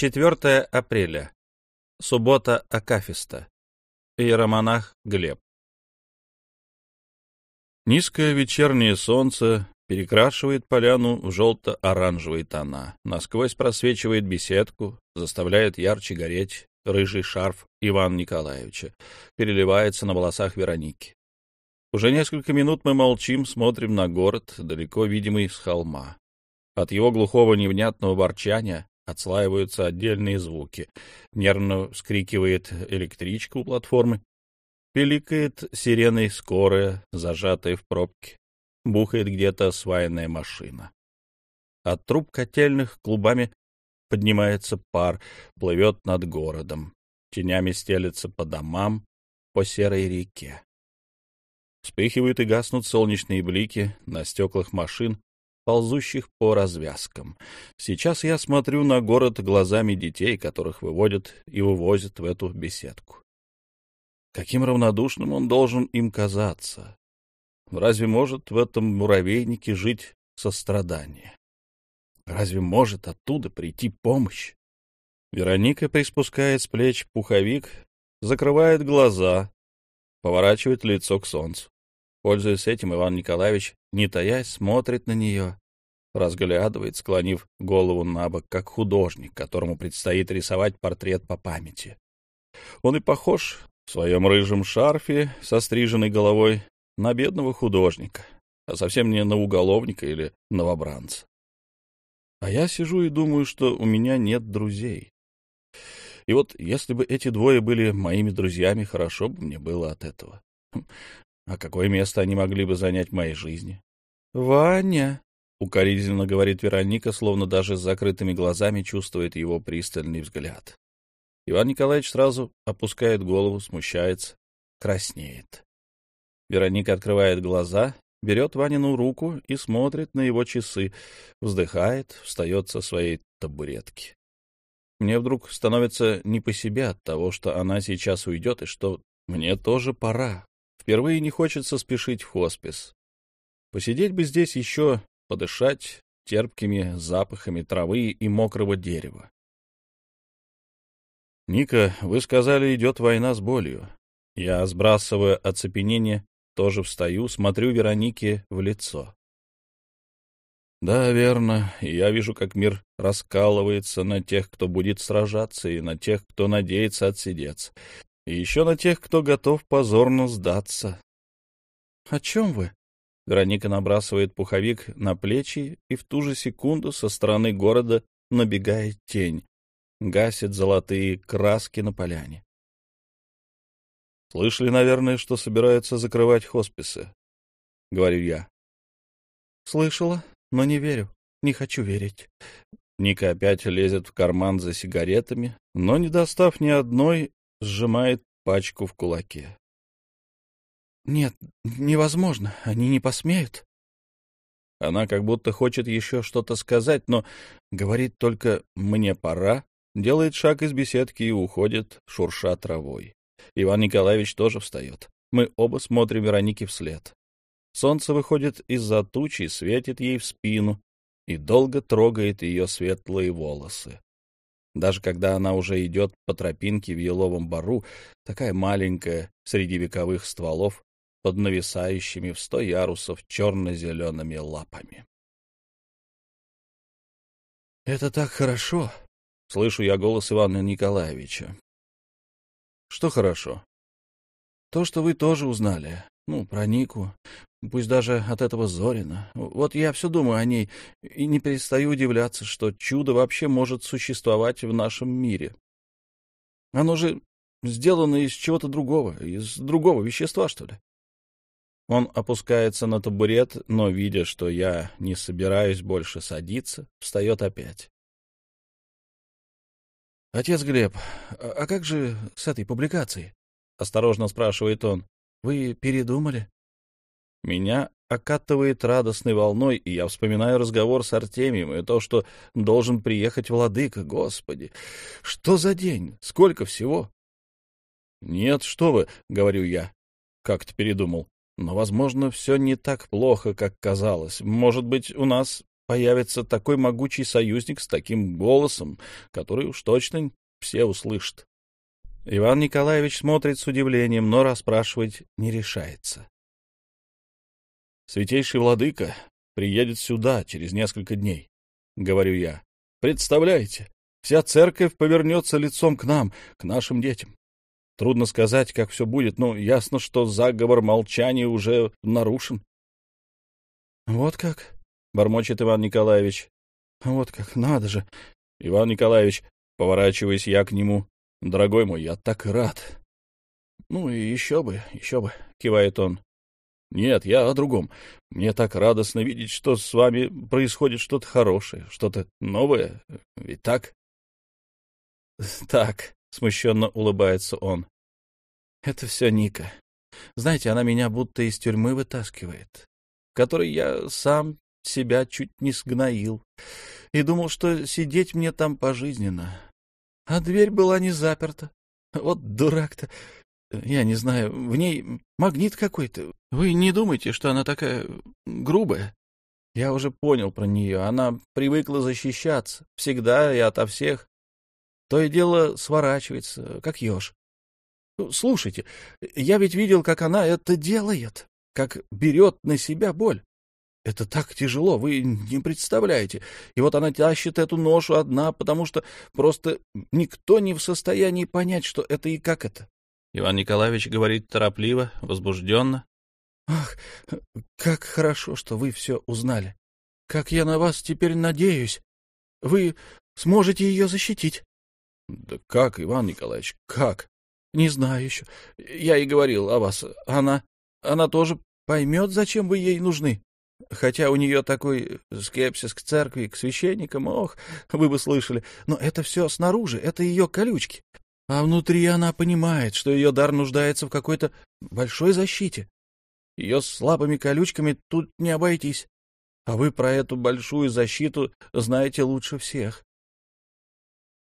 4 апреля. Суббота Акафиста. Иеромонах Глеб. Низкое вечернее солнце перекрашивает поляну в желто-оранжевые тона, насквозь просвечивает беседку, заставляет ярче гореть рыжий шарф Ивана Николаевича, переливается на волосах Вероники. Уже несколько минут мы молчим, смотрим на город, далеко видимый с холма. От его глухого невнятного ворчания отслаиваются отдельные звуки. Нервно вскрикивает электричка у платформы. Пиликает сиреной скорая, зажатая в пробке. Бухает где-то свайная машина. От труб котельных клубами поднимается пар, плывет над городом. Тенями стелется по домам, по серой реке. Вспыхивают и гаснут солнечные блики на стеклах машин, ползущих по развязкам. Сейчас я смотрю на город глазами детей, которых выводят и вывозят в эту беседку. Каким равнодушным он должен им казаться? Разве может в этом муравейнике жить сострадание? Разве может оттуда прийти помощь? Вероника приспускает с плеч пуховик, закрывает глаза, поворачивает лицо к солнцу. Пользуясь этим, Иван Николаевич, не таясь, смотрит на нее, разглядывает, склонив голову на бок, как художник, которому предстоит рисовать портрет по памяти. Он и похож в своем рыжем шарфе со стриженной головой на бедного художника, а совсем не на уголовника или новобранца. А я сижу и думаю, что у меня нет друзей. И вот если бы эти двое были моими друзьями, хорошо бы мне было от этого. А какое место они могли бы занять в моей жизни? — Ваня, — укоризненно говорит Вероника, словно даже с закрытыми глазами чувствует его пристальный взгляд. Иван Николаевич сразу опускает голову, смущается, краснеет. Вероника открывает глаза, берет Ванину руку и смотрит на его часы, вздыхает, встает со своей табуретки. Мне вдруг становится не по себе от того, что она сейчас уйдет, и что мне тоже пора, Впервые не хочется спешить в хоспис. Посидеть бы здесь еще, подышать терпкими запахами травы и мокрого дерева. «Ника, вы сказали, идет война с болью. Я, сбрасывая оцепенение, тоже встаю, смотрю Веронике в лицо. Да, верно, я вижу, как мир раскалывается на тех, кто будет сражаться, и на тех, кто надеется отсидеться. И еще на тех, кто готов позорно сдаться. — О чем вы? Вероника набрасывает пуховик на плечи, и в ту же секунду со стороны города набегает тень, гасит золотые краски на поляне. Слышали, наверное, что собираются закрывать хосписы, — говорю я. — Слышала, но не верю, не хочу верить. Ника опять лезет в карман за сигаретами, но, не достав ни одной, сжимает пачку в кулаке. «Нет, невозможно, они не посмеют». Она как будто хочет еще что-то сказать, но говорит только «мне пора», делает шаг из беседки и уходит, шурша травой. Иван Николаевич тоже встает. Мы оба смотрим Веронике вслед. Солнце выходит из-за тучи, светит ей в спину и долго трогает ее светлые волосы. Даже когда она уже идет по тропинке в еловом бару, такая маленькая, среди вековых стволов, под нависающими в сто ярусов черно-зелеными лапами. «Это так хорошо!» — слышу я голос Ивана Николаевича. «Что хорошо?» «То, что вы тоже узнали. Ну, про Нику. Пусть даже от этого Зорина. Вот я все думаю о ней и не перестаю удивляться, что чудо вообще может существовать в нашем мире. Оно же сделано из чего-то другого, из другого вещества, что ли. Он опускается на табурет, но, видя, что я не собираюсь больше садиться, встает опять. — Отец Глеб, а, а как же с этой публикацией? — осторожно спрашивает он. — Вы передумали? Меня окатывает радостной волной, и я вспоминаю разговор с Артемием и то, что должен приехать владыка. Господи, что за день? Сколько всего? Нет, что вы, — говорю я, как-то передумал. Но, возможно, все не так плохо, как казалось. Может быть, у нас появится такой могучий союзник с таким голосом, который уж точно все услышат. Иван Николаевич смотрит с удивлением, но расспрашивать не решается. Святейший владыка приедет сюда через несколько дней, — говорю я. Представляете, вся церковь повернется лицом к нам, к нашим детям. Трудно сказать, как все будет, но ясно, что заговор молчания уже нарушен. — Вот как? — бормочет Иван Николаевич. — Вот как, надо же. — Иван Николаевич, поворачиваясь я к нему, — дорогой мой, я так рад. — Ну и еще бы, еще бы, — кивает он. — Нет, я о другом. Мне так радостно видеть, что с вами происходит что-то хорошее, что-то новое. Ведь так? — Так, — смущенно улыбается он. — Это все Ника. Знаете, она меня будто из тюрьмы вытаскивает, в которой я сам себя чуть не сгноил и думал, что сидеть мне там пожизненно. А дверь была не заперта. Вот дурак-то. Я не знаю, в ней магнит какой-то. Вы не думайте, что она такая грубая. Я уже понял про нее. Она привыкла защищаться. Всегда и ото всех. То и дело сворачивается, как еж. Слушайте, я ведь видел, как она это делает, как берет на себя боль. Это так тяжело, вы не представляете. И вот она тащит эту ношу одна, потому что просто никто не в состоянии понять, что это и как это. Иван Николаевич говорит торопливо, возбужденно. Ах, как хорошо, что вы все узнали. Как я на вас теперь надеюсь. Вы сможете ее защитить. Да как, Иван Николаевич, как? Не знаю еще. Я и говорил о вас. Она... Она тоже поймет, зачем вы ей нужны. Хотя у нее такой скепсис к церкви, к священникам, ох, вы бы слышали. Но это все снаружи, это ее колючки. А внутри она понимает, что ее дар нуждается в какой-то большой защите. Ее слабыми колючками тут не обойтись. А вы про эту большую защиту знаете лучше всех.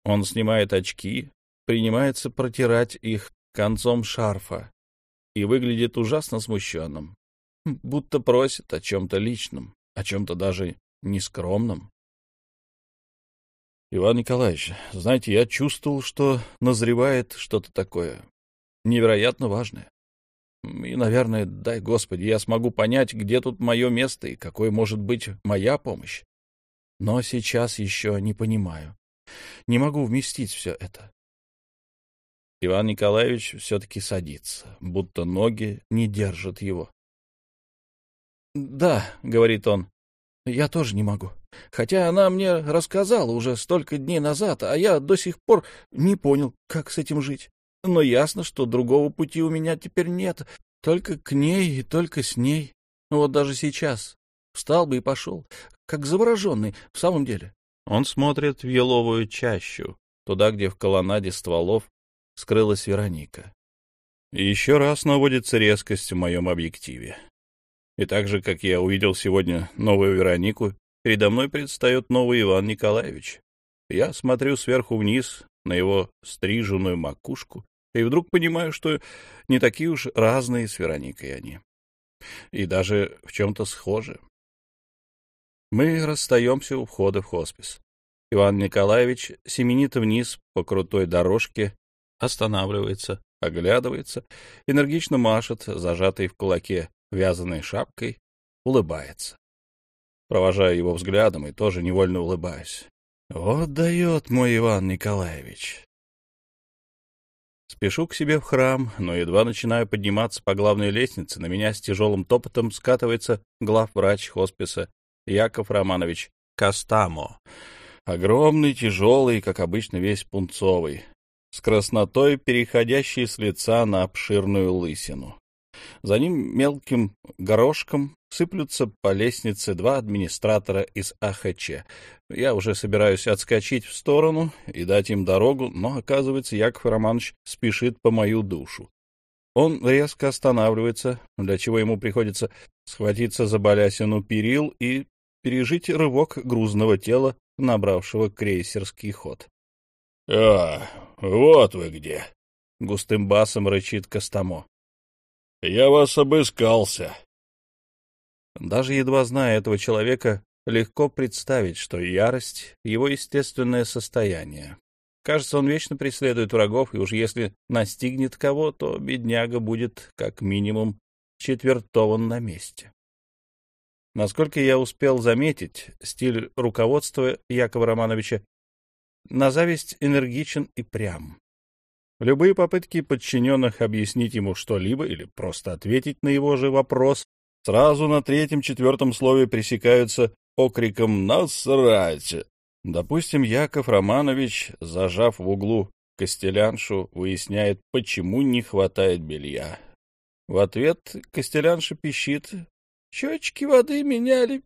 Он снимает очки, принимается протирать их концом шарфа и выглядит ужасно смущенным будто просит о чем-то личном, о чем-то даже нескромном. Иван Николаевич, знаете, я чувствовал, что назревает что-то такое невероятно важное. И, наверное, дай Господи, я смогу понять, где тут мое место и какой может быть моя помощь. Но сейчас еще не понимаю. Не могу вместить все это. Иван Николаевич все-таки садится, будто ноги не держат его. «Да», — говорит он, — «я тоже не могу. Хотя она мне рассказала уже столько дней назад, а я до сих пор не понял, как с этим жить. Но ясно, что другого пути у меня теперь нет. Только к ней и только с ней. Вот даже сейчас. Встал бы и пошел, как завороженный, в самом деле». Он смотрит в еловую чащу, туда, где в колоннаде стволов скрылась Вероника. И еще раз наводится резкость в моем объективе. И так же, как я увидел сегодня новую Веронику, передо мной предстает новый Иван Николаевич. Я смотрю сверху вниз на его стриженную макушку и вдруг понимаю, что не такие уж разные с Вероникой они. И даже в чем-то схожи. Мы расстаемся у входа в хоспис. Иван Николаевич семенит вниз по крутой дорожке, останавливается, оглядывается, энергично машет, зажатой в кулаке вязаной шапкой, улыбается. Провожаю его взглядом и тоже невольно улыбаюсь. Вот дает мой Иван Николаевич. Спешу к себе в храм, но едва начинаю подниматься по главной лестнице, на меня с тяжелым топотом скатывается главврач хосписа Яков Романович Кастамо. Огромный, тяжелый, как обычно, весь пунцовый, с краснотой, переходящей с лица на обширную лысину. За ним мелким горошком сыплются по лестнице два администратора из АХЧ. Я уже собираюсь отскочить в сторону и дать им дорогу, но, оказывается, Яков Романович спешит по мою душу. Он резко останавливается, для чего ему приходится схватиться за балясину перил и пережить рывок грузного тела, набравшего крейсерский ход. — А, вот вы где! — густым басом рычит Костамо. Я вас обыскался. Даже едва зная этого человека, легко представить, что ярость — его естественное состояние. Кажется, он вечно преследует врагов, и уж если настигнет кого, то бедняга будет, как минимум, четвертован на месте. Насколько я успел заметить, стиль руководства Якова Романовича на зависть энергичен и прям. Любые попытки подчиненных объяснить ему что-либо или просто ответить на его же вопрос сразу на третьем-четвертом слове пресекаются окриком «Насрать!». Допустим, Яков Романович, зажав в углу Костеляншу, выясняет, почему не хватает белья. В ответ Костелянша пищит «Счетчики воды меняли,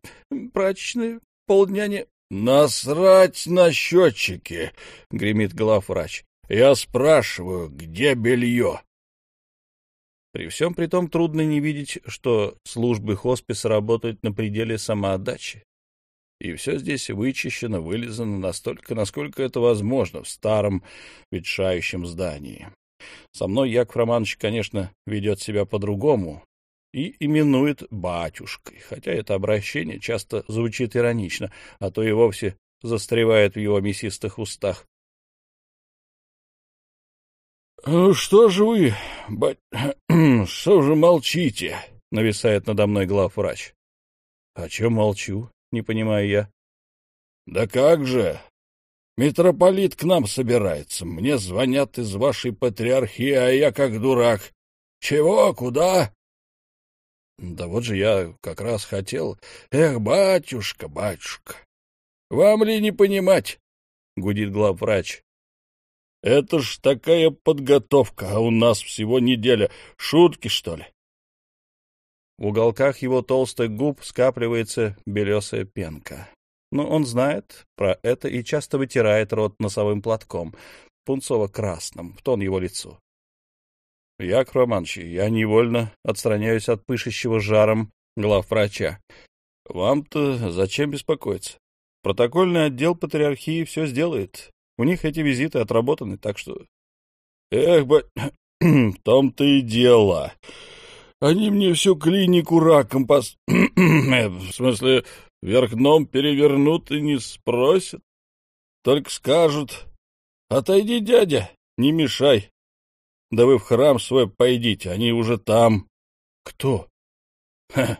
прачечные, полдня не...» «Насрать на счетчики!» — гремит главврач. «Я спрашиваю, где белье?» При всем при том трудно не видеть, что службы хосписа работают на пределе самоотдачи. И все здесь вычищено, вылизано настолько, насколько это возможно в старом ветшающем здании. Со мной Яков Романович, конечно, ведет себя по-другому и именует батюшкой, хотя это обращение часто звучит иронично, а то и вовсе застревает в его мясистых устах. «Ну, — Что же вы, бать... что же молчите? — нависает надо мной главврач. — О чем молчу? — не понимаю я. — Да как же! Митрополит к нам собирается. Мне звонят из вашей патриархии, а я как дурак. Чего? Куда? Да вот же я как раз хотел. Эх, батюшка, батюшка, вам ли не понимать? Гудит главврач. Это ж такая подготовка, а у нас всего неделя. Шутки, что ли? В уголках его толстых губ скапливается белесая пенка. Но он знает про это и часто вытирает рот носовым платком, пунцово-красным, в тон его лицу. — Яков Романович, я невольно отстраняюсь от пышущего жаром главврача. Вам-то зачем беспокоиться? Протокольный отдел патриархии все сделает. У них эти визиты отработаны, так что... Эх, ба... в том-то и дело. Они мне всю клинику раком пос... в смысле, вверх дном перевернут и не спросят. Только скажут, отойди, дядя, не мешай. Да вы в храм свой пойдите, они уже там. Кто? Ха,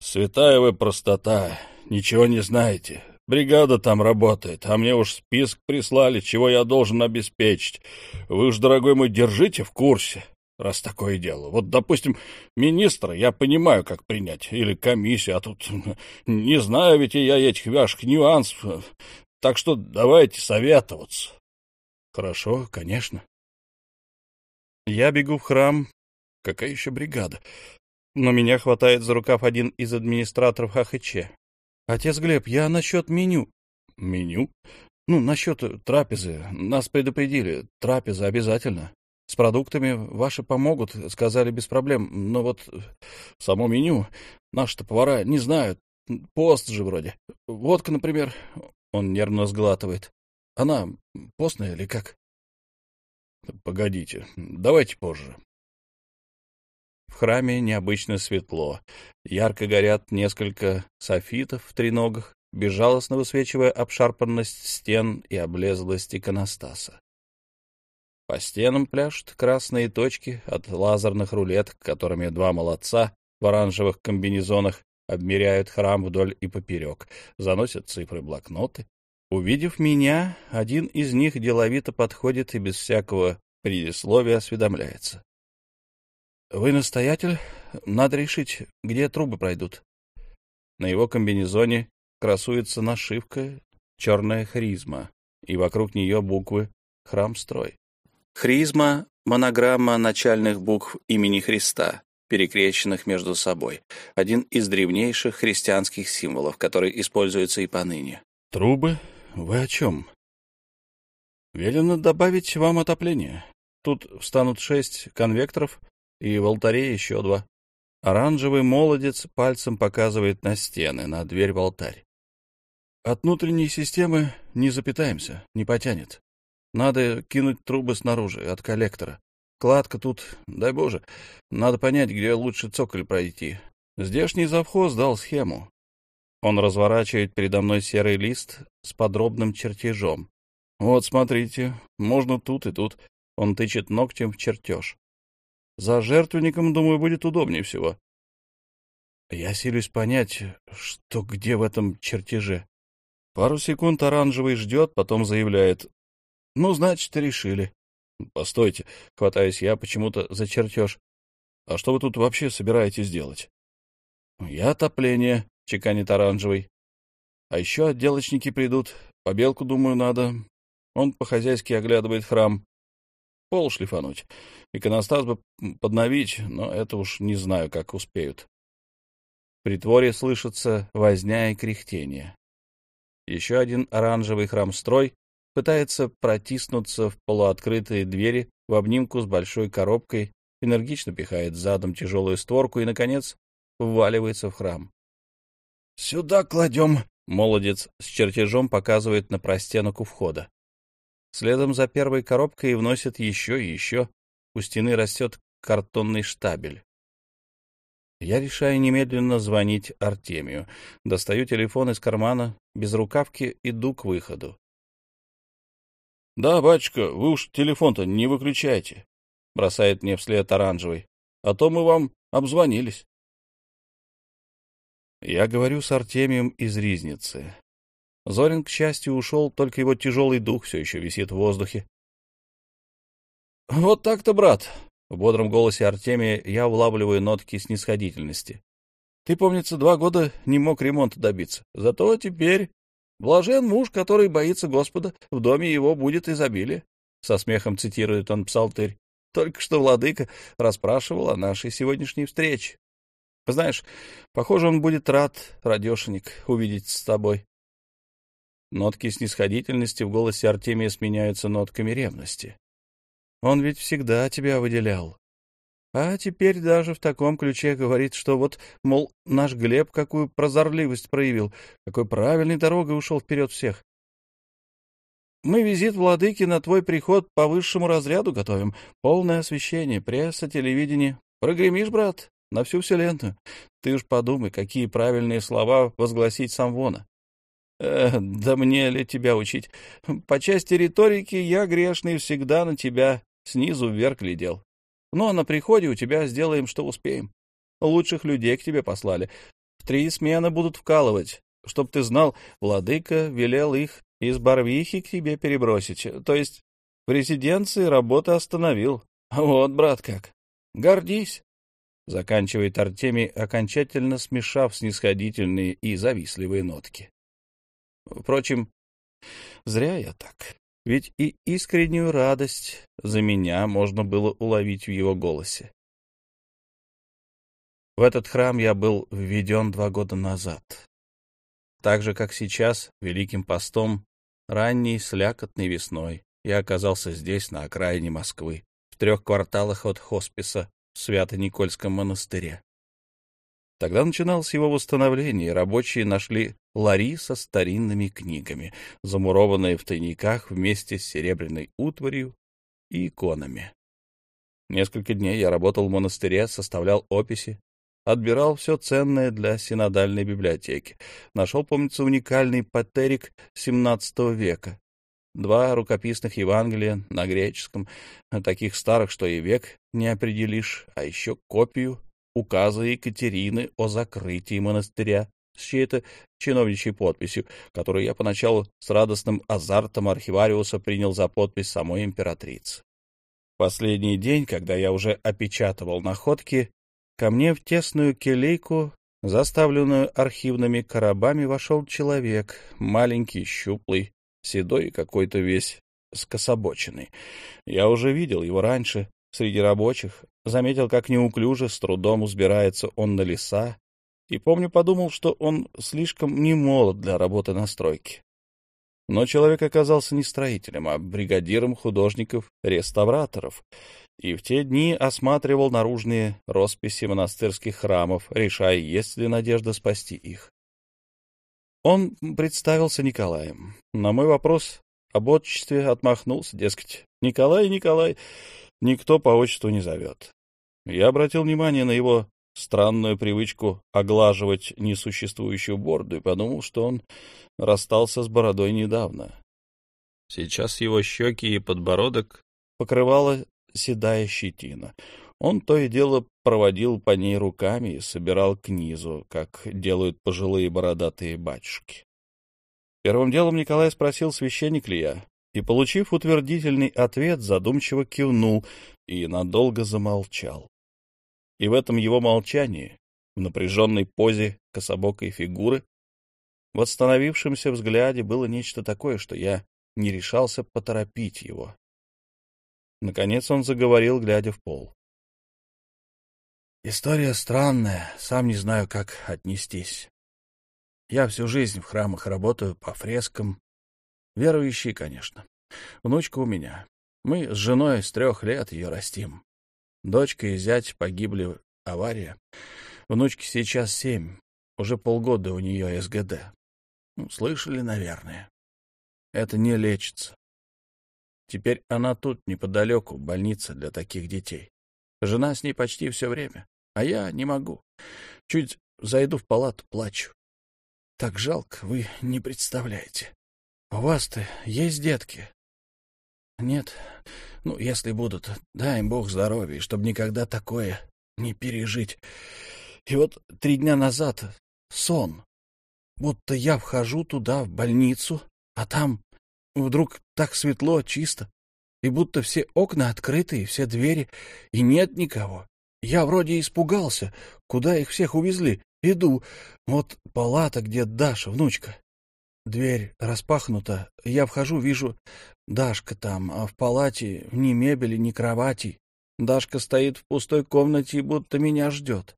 святая вы простота, ничего не знаете. Бригада там работает, а мне уж список прислали, чего я должен обеспечить. Вы уж, дорогой мой, держите в курсе, раз такое дело. Вот, допустим, министра я понимаю, как принять, или комиссию, а тут не знаю ведь я этих ваших нюансов. Так что давайте советоваться. Хорошо, конечно. Я бегу в храм. Какая еще бригада? Но меня хватает за рукав один из администраторов ХХЧ. Отец Глеб, я насчет меню. Меню? Ну, насчет трапезы. Нас предупредили. Трапеза обязательно. С продуктами ваши помогут, сказали без проблем. Но вот само меню наши-то повара не знают. Пост же вроде. Водка, например. Он нервно сглатывает. Она постная или как? Погодите, давайте позже. В храме необычно светло. Ярко горят несколько софитов в треногах, безжалостно высвечивая обшарпанность стен и облезлость иконостаса. По стенам пляшут красные точки от лазерных рулеток, которыми два молодца в оранжевых комбинезонах обмеряют храм вдоль и поперек, заносят цифры блокноты, Увидев меня, один из них деловито подходит и без всякого предисловия осведомляется. — Вы настоятель? Надо решить, где трубы пройдут. На его комбинезоне красуется нашивка «Черная хризма», и вокруг нее буквы «Храмстрой». Хризма — монограмма начальных букв имени Христа, перекрещенных между собой, один из древнейших христианских символов, который используется и поныне. Трубы вы о чем? Велено добавить вам отопление. Тут встанут шесть конвекторов, и в алтаре еще два. Оранжевый молодец пальцем показывает на стены, на дверь в алтарь. От внутренней системы не запитаемся, не потянет. Надо кинуть трубы снаружи, от коллектора. Кладка тут, дай боже, надо понять, где лучше цоколь пройти. Здешний завхоз дал схему. Он разворачивает передо мной серый лист с подробным чертежом. Вот, смотрите, можно тут и тут. Он тычет ногтем в чертеж. За жертвенником, думаю, будет удобнее всего. Я силюсь понять, что где в этом чертеже. Пару секунд оранжевый ждет, потом заявляет. Ну, значит, решили. Постойте, хватаюсь я почему-то за чертеж. А что вы тут вообще собираетесь делать? Я отопление, чеканит оранжевый. А еще отделочники придут. Побелку, думаю, надо. Он по-хозяйски оглядывает храм. Пол шлифануть. Иконостас бы подновить, но это уж не знаю, как успеют. В притворе слышится возня и кряхтение. Еще один оранжевый храм-строй пытается протиснуться в полуоткрытые двери в обнимку с большой коробкой, энергично пихает задом тяжелую створку и, наконец, вваливается в храм. «Сюда кладем!» — молодец с чертежом показывает на простенок у входа. Следом за первой коробкой вносят еще и еще. У стены растет картонный штабель. Я решаю немедленно звонить Артемию. Достаю телефон из кармана, без рукавки иду к выходу. — Да, батюшка, вы уж телефон-то не выключайте, — бросает мне вслед оранжевый, — а то мы вам обзвонились. Я говорю с Артемием из Ризницы. Зорин, к счастью, ушел, только его тяжелый дух все еще висит в воздухе. — Вот так-то, брат! — в бодром голосе Артемия я улавливаю нотки снисходительности. — Ты, помнится, два года не мог ремонта добиться. Зато теперь блажен муж, который боится Господа, в доме его будет изобилие. Со смехом цитирует он псалтырь. Только что владыка расспрашивал о нашей сегодняшней встрече. Знаешь, похоже, он будет рад, радешенек, увидеть с тобой. Нотки снисходительности в голосе Артемия сменяются нотками ревности. Он ведь всегда тебя выделял. А теперь даже в таком ключе говорит, что вот, мол, наш Глеб какую прозорливость проявил, какой правильной дорогой ушел вперед всех. Мы визит владыки на твой приход по высшему разряду готовим. Полное освещение, пресса, телевидение. Прогремишь, брат, на всю вселенную. Ты уж подумай, какие правильные слова возгласить сам Вона. Э, да мне ли тебя учить? По части риторики я грешный всегда на тебя снизу вверх глядел. Но на приходе у тебя сделаем, что успеем. Лучших людей к тебе послали. В три смены будут вкалывать. Чтоб ты знал, владыка велел их из Барвихи к тебе перебросить. То есть в резиденции работы остановил. Вот, брат, как. Гордись. Заканчивает Артемий, окончательно смешав снисходительные и завистливые нотки. Впрочем, зря я так. Ведь и искреннюю радость за меня можно было уловить в его голосе. В этот храм я был введен два года назад. Так же, как сейчас, Великим постом, ранней слякотной весной, я оказался здесь, на окраине Москвы, в трех кварталах от хосписа в Свято-Никольском монастыре. Тогда начиналось его восстановление, и рабочие нашли лари со старинными книгами, замурованные в тайниках вместе с серебряной утварью и иконами. Несколько дней я работал в монастыре, составлял описи, отбирал все ценное для синодальной библиотеки. Нашел, помнится, уникальный патерик XVII века. Два рукописных Евангелия на греческом, таких старых, что и век не определишь, а еще копию указа Екатерины о закрытии монастыря с чьей-то чиновничьей подписью, которую я поначалу с радостным азартом архивариуса принял за подпись самой императрицы. Последний день, когда я уже опечатывал находки, ко мне в тесную келейку, заставленную архивными коробами, вошел человек, маленький, щуплый, седой какой-то весь скособоченный. Я уже видел его раньше среди рабочих, заметил, как неуклюже, с трудом взбирается он на леса, и, помню, подумал, что он слишком не молод для работы на стройке. Но человек оказался не строителем, а бригадиром художников-реставраторов, и в те дни осматривал наружные росписи монастырских храмов, решая, есть ли надежда спасти их. Он представился Николаем. На мой вопрос об отчестве отмахнулся, дескать, «Николай, Николай, никто по отчеству не зовет». Я обратил внимание на его странную привычку оглаживать несуществующую бороду и подумал, что он расстался с бородой недавно. Сейчас его щеки и подбородок покрывала седая щетина. Он то и дело проводил по ней руками и собирал к низу, как делают пожилые бородатые батюшки. Первым делом Николай спросил, священник ли я, и, получив утвердительный ответ, задумчиво кивнул и надолго замолчал. И в этом его молчании, в напряженной позе кособокой фигуры, в остановившемся взгляде было нечто такое, что я не решался поторопить его. Наконец он заговорил, глядя в пол. История странная, сам не знаю, как отнестись. Я всю жизнь в храмах работаю по фрескам. Верующий, конечно. Внучка у меня. Мы с женой с трех лет ее растим. Дочка и зять погибли авария. Внучке сейчас семь. Уже полгода у нее СГД. Ну, слышали, наверное. Это не лечится. Теперь она тут, неподалеку, больница для таких детей. Жена с ней почти все время, а я не могу. Чуть зайду в палату, плачу. Так жалко, вы не представляете. У вас-то есть детки? Нет. Ну, если будут, дай им Бог здоровья, чтобы никогда такое не пережить. И вот три дня назад сон. Будто я вхожу туда, в больницу, а там вдруг так светло, чисто, и будто все окна открыты, и все двери, и нет никого. Я вроде испугался, куда их всех увезли. Иду. Вот палата, где Даша, внучка. Дверь распахнута. Я вхожу, вижу, Дашка там, а в палате ни мебели, ни кровати. Дашка стоит в пустой комнате и будто меня ждет.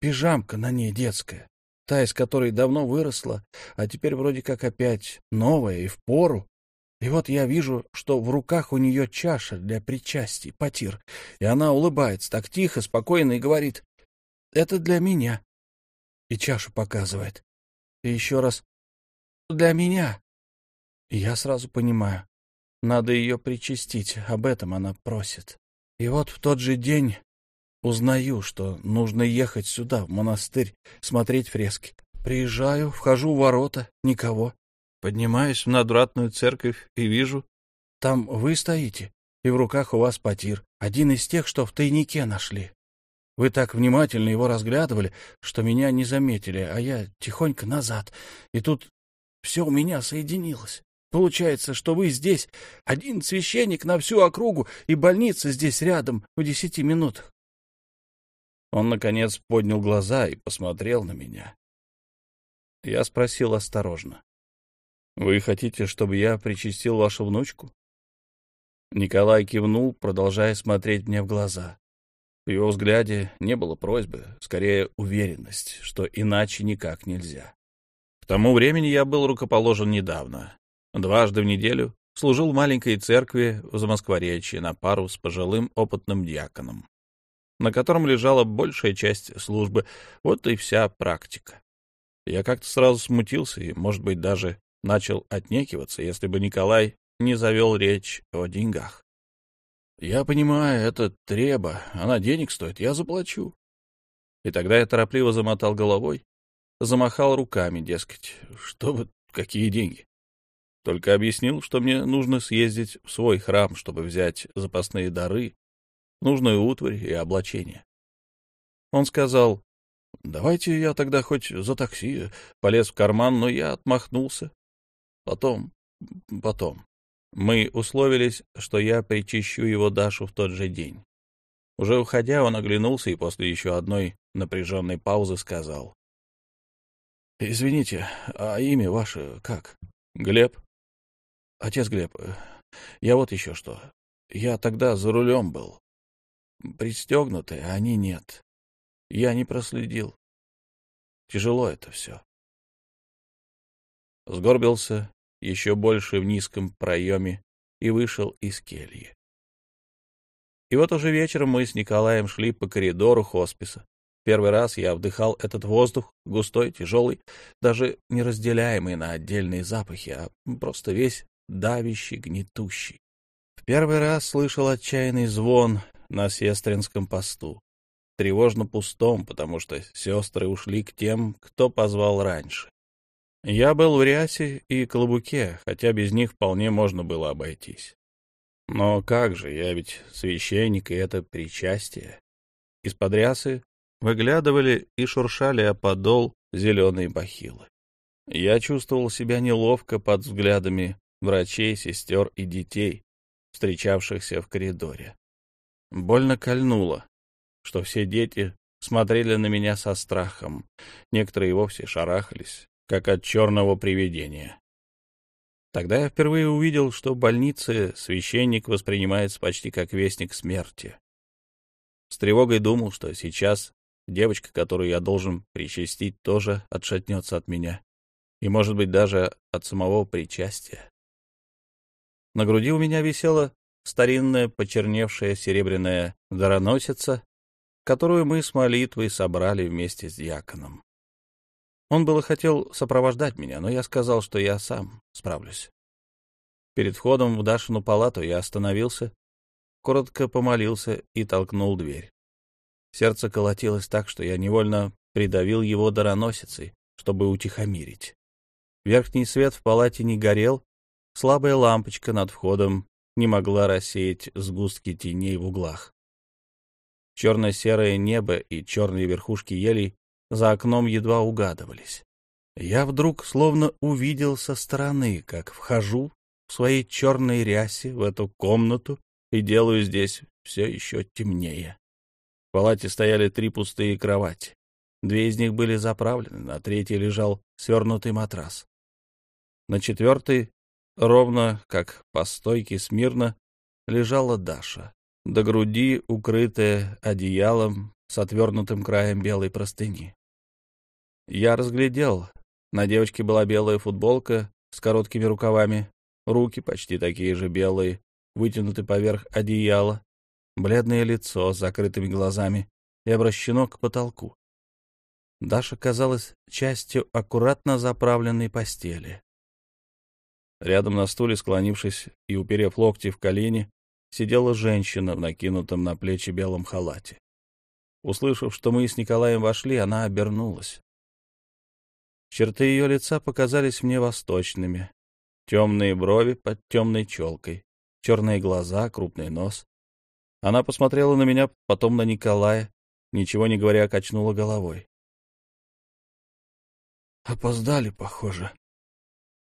Пижамка на ней детская, та, из которой давно выросла, а теперь вроде как опять новая и в пору. И вот я вижу, что в руках у нее чаша для причастий, потир, и она улыбается так тихо, спокойно и говорит, «Это для меня» и чашу показывает. И еще раз «для меня». Я сразу понимаю, надо ее причастить, об этом она просит. И вот в тот же день узнаю, что нужно ехать сюда, в монастырь, смотреть фрески. Приезжаю, вхожу в ворота, никого. Поднимаюсь в надвратную церковь и вижу, там вы стоите, и в руках у вас потир, один из тех, что в тайнике нашли. Вы так внимательно его разглядывали, что меня не заметили, а я тихонько назад. И тут все у меня соединилось. Получается, что вы здесь, один священник на всю округу, и больница здесь рядом, в десяти минутах. Он, наконец, поднял глаза и посмотрел на меня. Я спросил осторожно. — Вы хотите, чтобы я причастил вашу внучку? Николай кивнул, продолжая смотреть мне в глаза. В его взгляде не было просьбы, скорее уверенность, что иначе никак нельзя. К тому времени я был рукоположен недавно. Дважды в неделю служил в маленькой церкви в Замоскворечье на пару с пожилым опытным диаконом, на котором лежала большая часть службы, вот и вся практика. Я как-то сразу смутился и, может быть, даже начал отнекиваться, если бы Николай не завел речь о деньгах. Я понимаю, это треба, она денег стоит, я заплачу. И тогда я торопливо замотал головой, замахал руками, дескать, что вы, какие деньги. Только объяснил, что мне нужно съездить в свой храм, чтобы взять запасные дары, нужную утварь и облачение. Он сказал, давайте я тогда хоть за такси, полез в карман, но я отмахнулся. Потом, потом. Мы условились, что я причащу его Дашу в тот же день. Уже уходя, он оглянулся и после еще одной напряженной паузы сказал. — Извините, а имя ваше как? — Глеб. — Отец Глеб, я вот еще что. Я тогда за рулем был. Пристегнуты, а они нет. Я не проследил. Тяжело это все. Сгорбился еще больше в низком проеме и вышел из кельи. И вот уже вечером мы с Николаем шли по коридору хосписа. Первый раз я вдыхал этот воздух, густой, тяжелый, даже не разделяемый на отдельные запахи, а просто весь давящий, гнетущий. В первый раз слышал отчаянный звон на сестринском посту. тревожно пустом, потому что сестры ушли к тем, кто позвал раньше. Я был в рясе и клобуке, хотя без них вполне можно было обойтись. Но как же, я ведь священник, и это причастие. Из-под рясы выглядывали и шуршали о подол зеленые бахилы. Я чувствовал себя неловко под взглядами врачей, сестер и детей, встречавшихся в коридоре. Больно кольнуло, что все дети смотрели на меня со страхом, некоторые вовсе шарахались, как от черного привидения. Тогда я впервые увидел, что в больнице священник воспринимается почти как вестник смерти. С тревогой думал, что сейчас девочка, которую я должен причастить, тоже отшатнется от меня и, может быть, даже от самого причастия. На груди у меня висела старинная почерневшая серебряная дароносица, которую мы с молитвой собрали вместе с диаконом. Он было хотел сопровождать меня, но я сказал, что я сам справлюсь. Перед входом в Дашину палату я остановился, коротко помолился и толкнул дверь. Сердце колотилось так, что я невольно придавил его дароносицей, чтобы утихомирить. Верхний свет в палате не горел, слабая лампочка над входом не могла рассеять сгустки теней в углах. Черно-серое небо и черные верхушки елей за окном едва угадывались. Я вдруг словно увидел со стороны, как вхожу в своей черной рясе в эту комнату и делаю здесь все еще темнее. Палате стояли три пустые кровати. Две из них были заправлены, на третьей лежал свернутый матрас. На четвертой, ровно как по стойке смирно, лежала Даша, до груди укрытая одеялом с отвернутым краем белой простыни. Я разглядел. На девочке была белая футболка с короткими рукавами, руки почти такие же белые, вытянуты поверх одеяла, бледное лицо с закрытыми глазами и обращено к потолку. Даша казалась частью аккуратно заправленной постели. Рядом на стуле, склонившись и уперев локти в колени, сидела женщина в накинутом на плечи белом халате. Услышав, что мы с Николаем вошли, она обернулась. Черты ее лица показались мне восточными. Темные брови под темной челкой, черные глаза, крупный нос. Она посмотрела на меня, потом на Николая, ничего не говоря, качнула головой. «Опоздали, похоже»,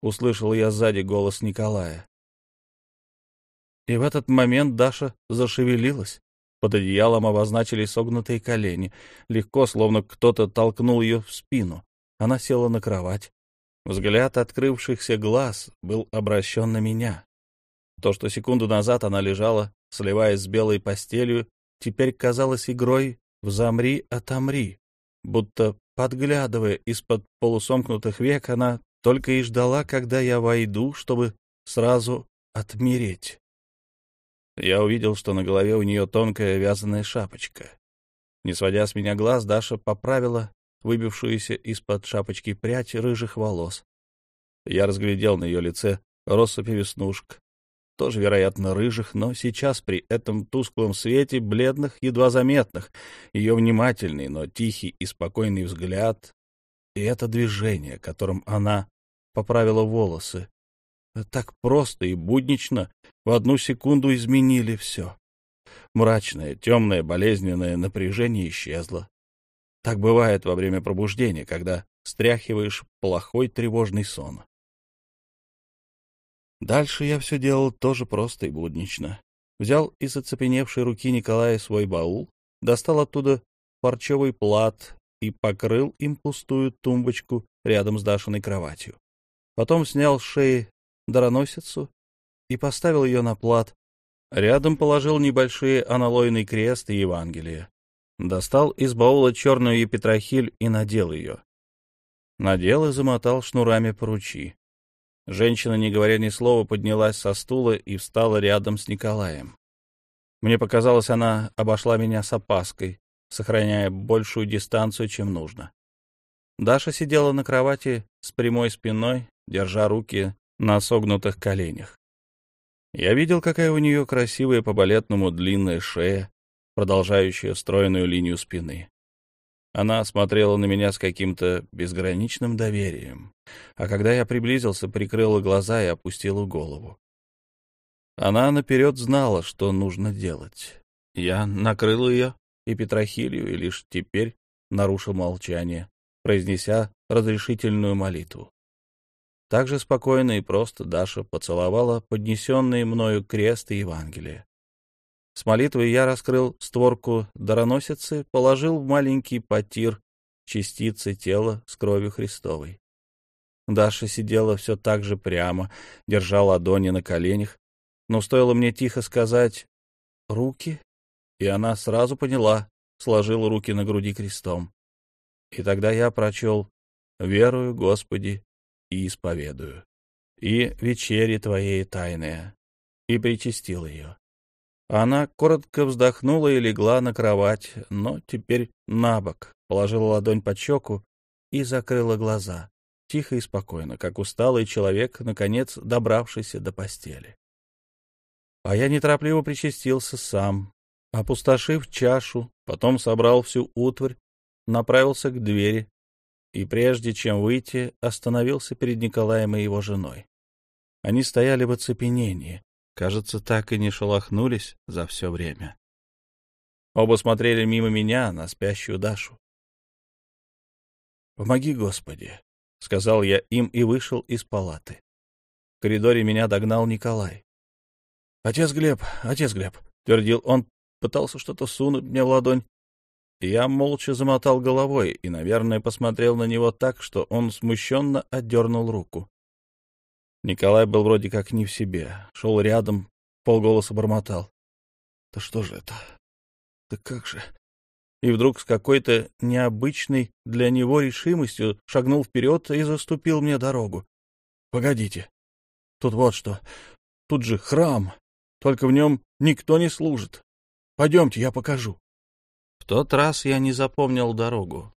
услышал я сзади голос Николая. И в этот момент Даша зашевелилась. Под одеялом обозначились согнутые колени. Легко, словно кто-то толкнул ее в спину. Она села на кровать. Взгляд открывшихся глаз был обращен на меня. То, что секунду назад она лежала, сливаясь с белой постелью, теперь казалось игрой в «замри, отомри», будто, подглядывая из-под полусомкнутых век, она только и ждала, когда я войду, чтобы сразу отмереть. Я увидел, что на голове у нее тонкая вязаная шапочка. Не сводя с меня глаз, Даша поправила выбившуюся из-под шапочки прядь рыжих волос. Я разглядел на ее лице россыпи веснушек, тоже, вероятно, рыжих, но сейчас при этом тусклом свете, бледных, едва заметных, ее внимательный, но тихий и спокойный взгляд и это движение, которым она поправила волосы. Так просто и буднично в одну секунду изменили все. Мрачное, темное, болезненное напряжение исчезло. Так бывает во время пробуждения, когда стряхиваешь плохой тревожный сон. Дальше я все делал тоже просто и буднично. Взял из оцепеневшей руки Николая свой баул, достал оттуда парчевый плат и покрыл им пустую тумбочку рядом с Дашиной кроватью. Потом снял с шеи дароносицу и поставил ее на плат. Рядом положил небольшие аналойный крест и Евангелие. Достал из баула черную епитрахиль и надел ее. Надел и замотал шнурами поручи. Женщина, не говоря ни слова, поднялась со стула и встала рядом с Николаем. Мне показалось, она обошла меня с опаской, сохраняя большую дистанцию, чем нужно. Даша сидела на кровати с прямой спиной, держа руки на согнутых коленях. Я видел, какая у нее красивая по балетному длинная шея, продолжающая стройную линию спины. Она смотрела на меня с каким-то безграничным доверием, а когда я приблизился, прикрыла глаза и опустила голову. Она наперед знала, что нужно делать. Я накрыл ее и Петрохилью, и лишь теперь нарушил молчание, произнеся разрешительную молитву. Так же спокойно и просто Даша поцеловала поднесенные мною крест и Евангелие. С молитвой я раскрыл створку дароносицы, положил в маленький потир частицы тела с кровью Христовой. Даша сидела все так же прямо, держа ладони на коленях, но стоило мне тихо сказать «руки», и она сразу поняла, сложила руки на груди крестом. И тогда я прочел «Верую, Господи, и исповедую, и вечери Твоей тайные», и причастил ее. Она коротко вздохнула и легла на кровать, но теперь на бок, положила ладонь под щеку и закрыла глаза, тихо и спокойно, как усталый человек, наконец добравшийся до постели. А я неторопливо причастился сам, опустошив чашу, потом собрал всю утварь, направился к двери и, прежде чем выйти, остановился перед Николаем и его женой. Они стояли в оцепенении, Кажется, так и не шелохнулись за все время. Оба смотрели мимо меня на спящую Дашу. «Помоги, Господи!» — сказал я им и вышел из палаты. В коридоре меня догнал Николай. «Отец Глеб, отец Глеб!» — твердил он, пытался что-то сунуть мне в ладонь. Я молча замотал головой и, наверное, посмотрел на него так, что он смущенно отдернул руку. Николай был вроде как не в себе. Шел рядом, полголоса бормотал. «Да что же это? Да как же?» И вдруг с какой-то необычной для него решимостью шагнул вперед и заступил мне дорогу. «Погодите. Тут вот что. Тут же храм. Только в нем никто не служит. Пойдемте, я покажу». В тот раз я не запомнил дорогу.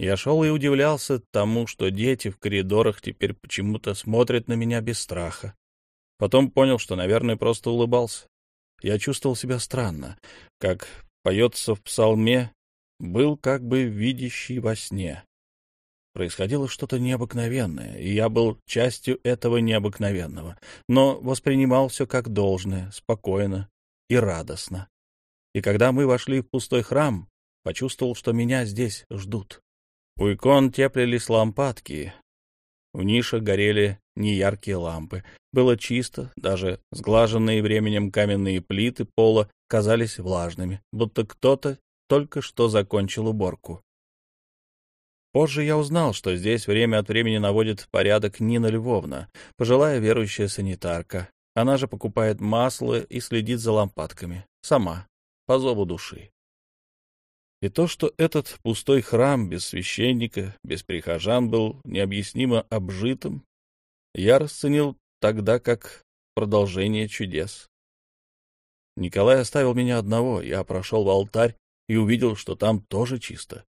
Я шел и удивлялся тому, что дети в коридорах теперь почему-то смотрят на меня без страха. Потом понял, что, наверное, просто улыбался. Я чувствовал себя странно, как поется в псалме, был как бы видящий во сне. Происходило что-то необыкновенное, и я был частью этого необыкновенного, но воспринимал все как должное, спокойно и радостно. И когда мы вошли в пустой храм, почувствовал, что меня здесь ждут. У икон теплились лампадки, в нишах горели неяркие лампы. Было чисто, даже сглаженные временем каменные плиты пола казались влажными, будто кто-то только что закончил уборку. Позже я узнал, что здесь время от времени наводит порядок Нина Львовна, пожилая верующая санитарка. Она же покупает масло и следит за лампадками. Сама, по зову души. И то, что этот пустой храм без священника, без прихожан был необъяснимо обжитым, я расценил тогда как продолжение чудес. Николай оставил меня одного, я прошел в алтарь и увидел, что там тоже чисто.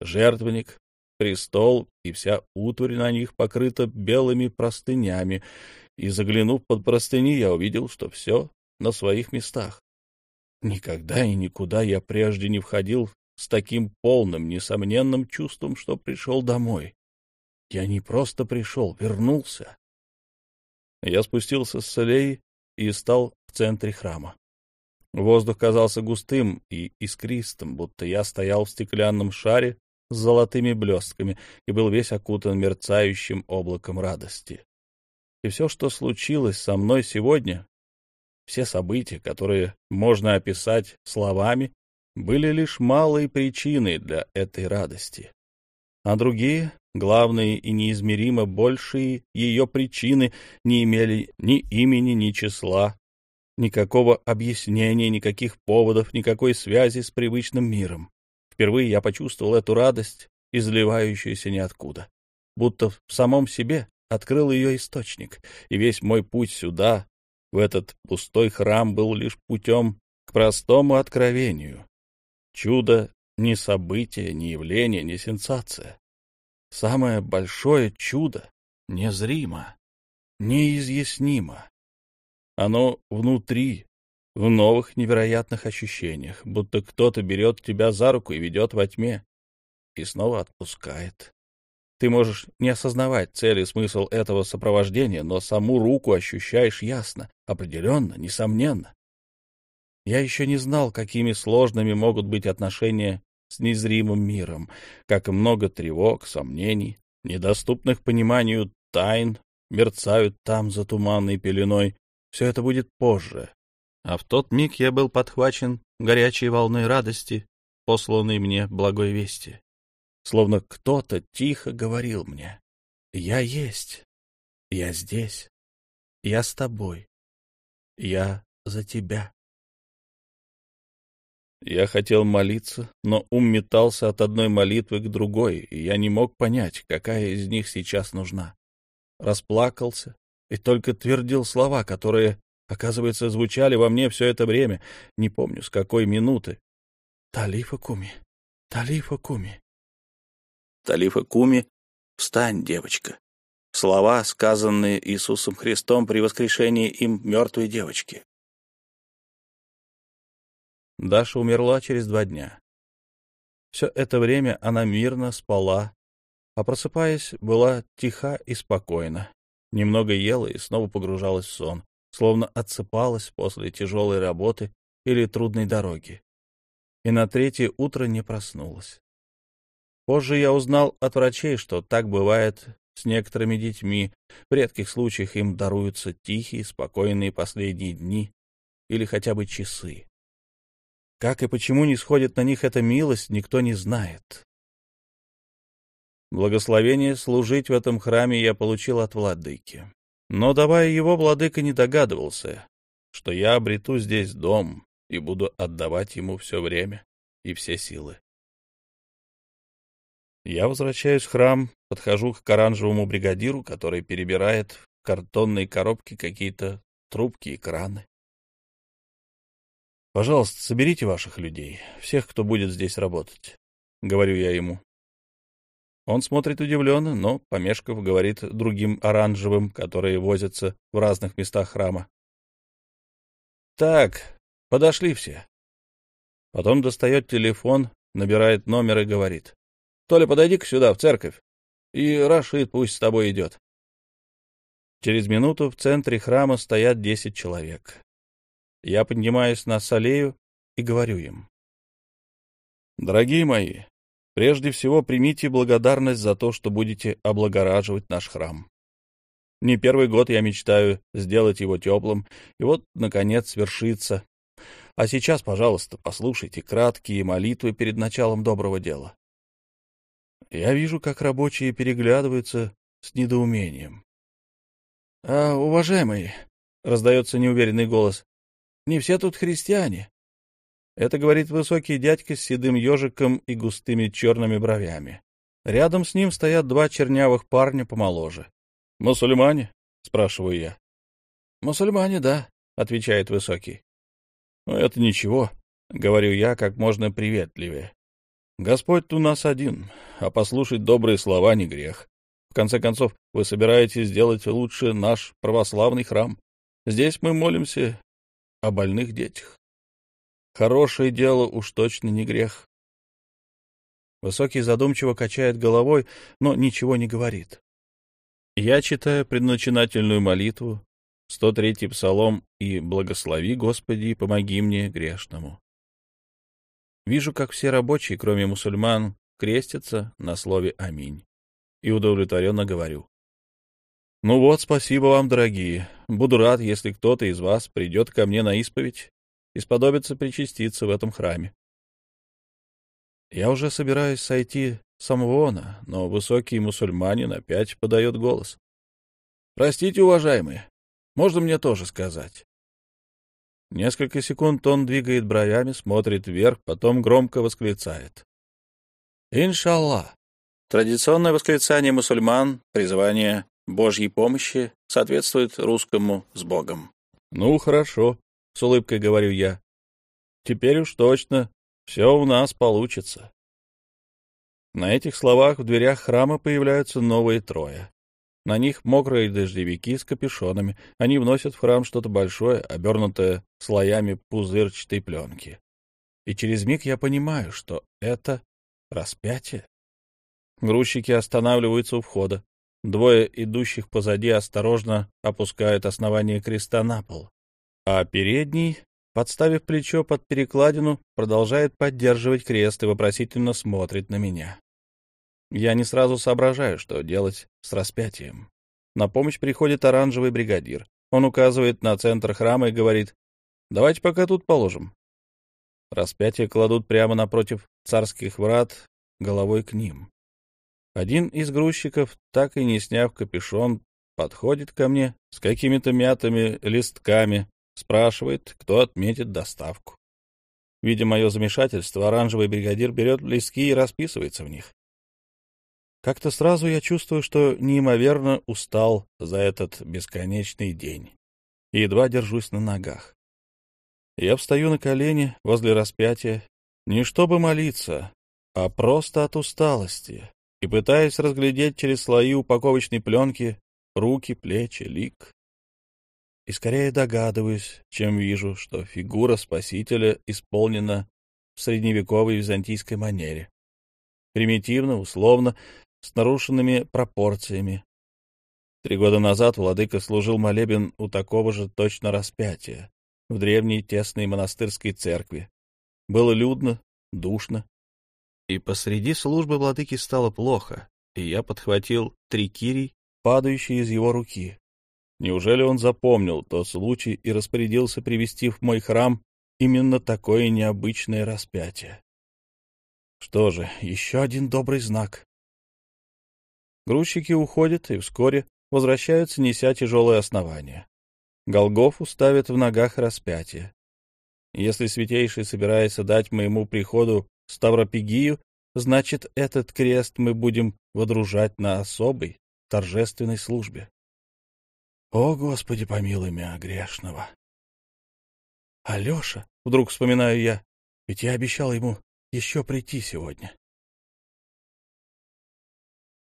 Жертвенник, престол и вся утварь на них покрыта белыми простынями, и, заглянув под простыни, я увидел, что все на своих местах. Никогда и никуда я прежде не входил с таким полным, несомненным чувством, что пришел домой. Я не просто пришел, вернулся. Я спустился с солей и стал в центре храма. Воздух казался густым и искристым, будто я стоял в стеклянном шаре с золотыми блестками и был весь окутан мерцающим облаком радости. И все, что случилось со мной сегодня, все события, которые можно описать словами, были лишь малой причиной для этой радости. А другие, главные и неизмеримо большие ее причины, не имели ни имени, ни числа, никакого объяснения, никаких поводов, никакой связи с привычным миром. Впервые я почувствовал эту радость, изливающуюся ниоткуда, будто в самом себе открыл ее источник, и весь мой путь сюда, в этот пустой храм, был лишь путем к простому откровению, Чудо — не событие, не явление, не сенсация. Самое большое чудо незримо, неизъяснимо. Оно внутри, в новых невероятных ощущениях, будто кто-то берет тебя за руку и ведет во тьме, и снова отпускает. Ты можешь не осознавать цель и смысл этого сопровождения, но саму руку ощущаешь ясно, определенно, несомненно. Я еще не знал, какими сложными могут быть отношения с незримым миром, как много тревог, сомнений, недоступных пониманию тайн мерцают там за туманной пеленой. Все это будет позже. А в тот миг я был подхвачен горячей волной радости, посланной мне благой вести. Словно кто-то тихо говорил мне, «Я есть, я здесь, я с тобой, я за тебя». Я хотел молиться, но ум метался от одной молитвы к другой, и я не мог понять, какая из них сейчас нужна. Расплакался и только твердил слова, которые, оказывается, звучали во мне все это время, не помню, с какой минуты. «Талифа Куми! Талифа Куми!» Талифа Куми «Встань, девочка!» Слова, сказанные Иисусом Христом при воскрешении им мертвой девочки. Даша умерла через два дня. Все это время она мирно спала, а просыпаясь, была тиха и спокойна. Немного ела и снова погружалась в сон, словно отсыпалась после тяжелой работы или трудной дороги. И на третье утро не проснулась. Позже я узнал от врачей, что так бывает с некоторыми детьми. В редких случаях им даруются тихие, спокойные последние дни или хотя бы часы. Как и почему не сходит на них эта милость, никто не знает. Благословение служить в этом храме я получил от владыки. Но, давая его, владыка не догадывался, что я обрету здесь дом и буду отдавать ему все время и все силы. Я возвращаюсь в храм, подхожу к оранжевому бригадиру, который перебирает в картонной коробке какие-то трубки и краны. Пожалуйста, соберите ваших людей, всех, кто будет здесь работать, — говорю я ему. Он смотрит удивленно, но, помешков, говорит другим оранжевым, которые возятся в разных местах храма. Так, подошли все. Потом достает телефон, набирает номер и говорит. Толя, подойди-ка сюда, в церковь, и Рашид пусть с тобой идет. Через минуту в центре храма стоят десять человек. Я поднимаюсь на солею и говорю им. Дорогие мои, прежде всего примите благодарность за то, что будете облагораживать наш храм. Не первый год я мечтаю сделать его теплым, и вот, наконец, свершится. А сейчас, пожалуйста, послушайте краткие молитвы перед началом доброго дела. Я вижу, как рабочие переглядываются с недоумением. — А, уважаемый, — раздается неуверенный голос, не все тут христиане. Это говорит высокий дядька с седым ежиком и густыми черными бровями. Рядом с ним стоят два чернявых парня помоложе. «Мусульмане?» — спрашиваю я. «Мусульмане, да», — отвечает высокий. «Ну, это ничего», — говорю я как можно приветливее. «Господь у нас один, а послушать добрые слова не грех. В конце концов, вы собираетесь сделать лучше наш православный храм. Здесь мы молимся о больных детях. Хорошее дело уж точно не грех. Высокий задумчиво качает головой, но ничего не говорит. Я читаю предначинательную молитву, 103-й псалом и «Благослови, Господи, помоги мне, грешному». Вижу, как все рабочие, кроме мусульман, крестятся на слове «Аминь». И удовлетворенно говорю. Ну вот, спасибо вам, дорогие. Буду рад, если кто-то из вас придет ко мне на исповедь и сподобится причаститься в этом храме. Я уже собираюсь сойти с Амвона, но высокий мусульманин опять подает голос. «Простите, уважаемые, можно мне тоже сказать?» Несколько секунд он двигает бровями, смотрит вверх, потом громко восклицает. «Иншаллах!» Традиционное восклицание мусульман, призвание Божьей помощи соответствует русскому с Богом. — Ну, хорошо, — с улыбкой говорю я. — Теперь уж точно все у нас получится. На этих словах в дверях храма появляются новые трое. На них мокрые дождевики с капюшонами. Они вносят в храм что-то большое, обернутое слоями пузырчатой пленки. И через миг я понимаю, что это распятие. Грузчики останавливаются у входа. Двое идущих позади осторожно опускают основание креста на пол, а передний, подставив плечо под перекладину, продолжает поддерживать крест и вопросительно смотрит на меня. Я не сразу соображаю, что делать с распятием. На помощь приходит оранжевый бригадир. Он указывает на центр храма и говорит, «Давайте пока тут положим». Распятие кладут прямо напротив царских врат, головой к ним. Один из грузчиков, так и не сняв капюшон, подходит ко мне с какими-то мятыми листками, спрашивает, кто отметит доставку. Видя мое замешательство, оранжевый бригадир берет листки и расписывается в них. Как-то сразу я чувствую, что неимоверно устал за этот бесконечный день и едва держусь на ногах. Я встаю на колени возле распятия, не чтобы молиться, а просто от усталости, и пытаясь разглядеть через слои упаковочной пленки руки, плечи, лик. И скорее догадываюсь, чем вижу, что фигура спасителя исполнена в средневековой византийской манере. Примитивно, условно, с нарушенными пропорциями. Три года назад владыка служил молебен у такого же точно распятия в древней тесной монастырской церкви. Было людно, душно, и посреди службы владыки стало плохо, и я подхватил три кири, падающие из его руки. Неужели он запомнил тот случай и распорядился привести в мой храм именно такое необычное распятие? Что же, еще один добрый знак. Грузчики уходят и вскоре возвращаются, неся тяжелое основание. Голгоф уставит в ногах распятие. Если Святейший собирается дать моему приходу Ставропигию, значит, этот крест мы будем водружать на особой торжественной службе. О, Господи, помилуй меня грешного! Алеша, вдруг вспоминаю я, ведь я обещал ему еще прийти сегодня.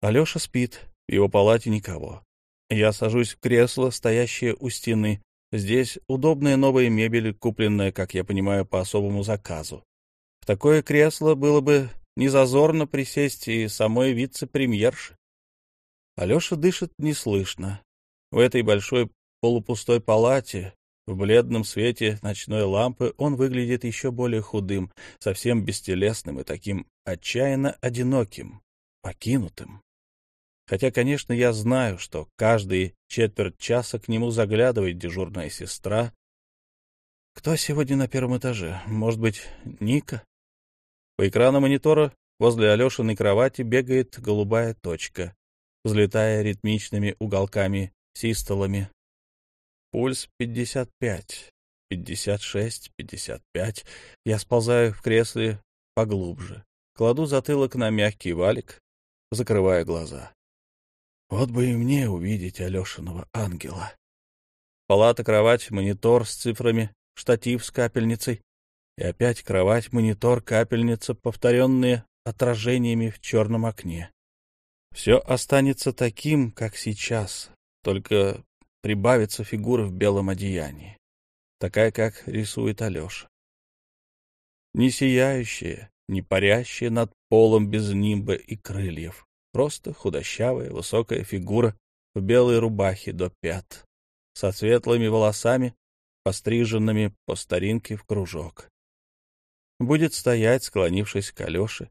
Алеша спит, в его палате никого. Я сажусь в кресло, стоящее у стены. Здесь удобная новая мебель, купленная, как я понимаю, по особому заказу. В такое кресло было бы незазорно присесть и самой вице-премьерши. Алеша дышит неслышно. В этой большой полупустой палате, в бледном свете ночной лампы, он выглядит еще более худым, совсем бестелесным и таким отчаянно одиноким, покинутым. Хотя, конечно, я знаю, что каждые четверть часа к нему заглядывает дежурная сестра. Кто сегодня на первом этаже? Может быть, Ника? По экрану монитора возле Алешиной кровати бегает голубая точка, взлетая ритмичными уголками систолами. Пульс 55, 56, 55. Я сползаю в кресле поглубже, кладу затылок на мягкий валик, закрывая глаза. Вот бы и мне увидеть Алешиного ангела. Палата, кровать, монитор с цифрами, штатив с капельницей. И опять кровать, монитор, капельница, повторенные отражениями в черном окне. Все останется таким, как сейчас, только прибавится фигура в белом одеянии, такая, как рисует Алеша. Не сияющая, не парящая над полом без нимба и крыльев, просто худощавая, высокая фигура в белой рубахе до пят, со светлыми волосами, постриженными по старинке в кружок будет стоять, склонившись к Алёше,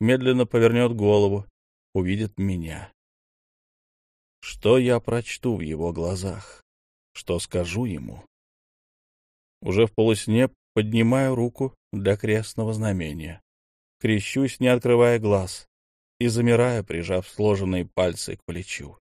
медленно повернет голову, увидит меня. Что я прочту в его глазах? Что скажу ему? Уже в полусне поднимаю руку для крестного знамения. Крещусь, не открывая глаз, и замираю, прижав сложенные пальцы к плечу.